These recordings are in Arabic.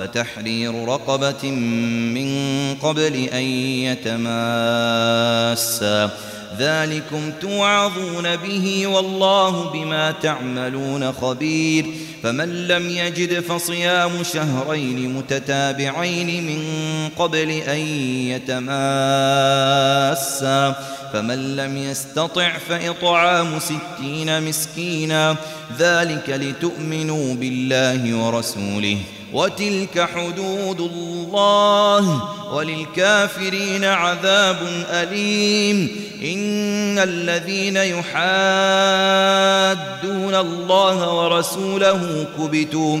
فتحرير رقبة من قبل أن يتماسا. ذلكم توعظون به والله بما تعملون خبير. فمن لم يجد فصيام شهرين متتابعين من قبل أن يتماسا. فمن لم يستطع فإطعام ستين مسكينا. ذلك لتؤمنوا بالله ورسوله. وتلك حدود الله وللكافرين عذاب أليم. إن الذين يحادون الله ورسوله كبتوا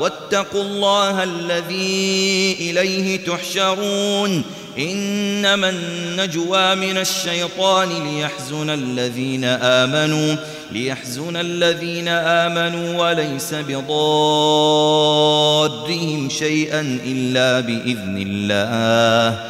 واتقوا الله الذي إليه تحشرون. إنما النجوى من الشيطان ليحزن الذين آمنوا ليحزن الذين آمنوا وليس بضارهم شيئا إلا بإذن الله.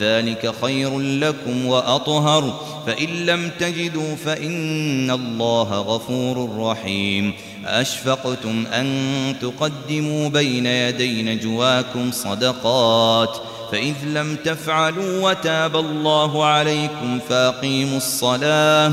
ذلك خير لكم وأطهر. فإن لم تجدوا فإن الله غفور رحيم. أشفقتم أن تقدموا بين يدي نجواكم صدقات. فإذ لم تفعلوا وتاب الله عليكم فأقيموا الصلاة.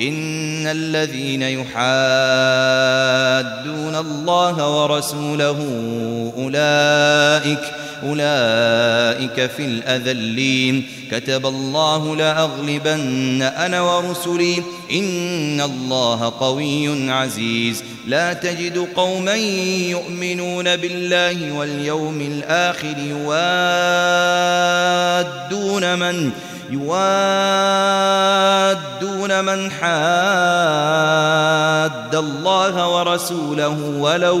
إن الذين يحادون الله ورسوله أولئك أولئك في الأذلين. كتب الله لأغلبن أنا ورسلي. إن الله قوي عزيز. لا تجد قوما يؤمنون بالله واليوم الآخر يوادون من يوادون من حاد الله ورسوله ولو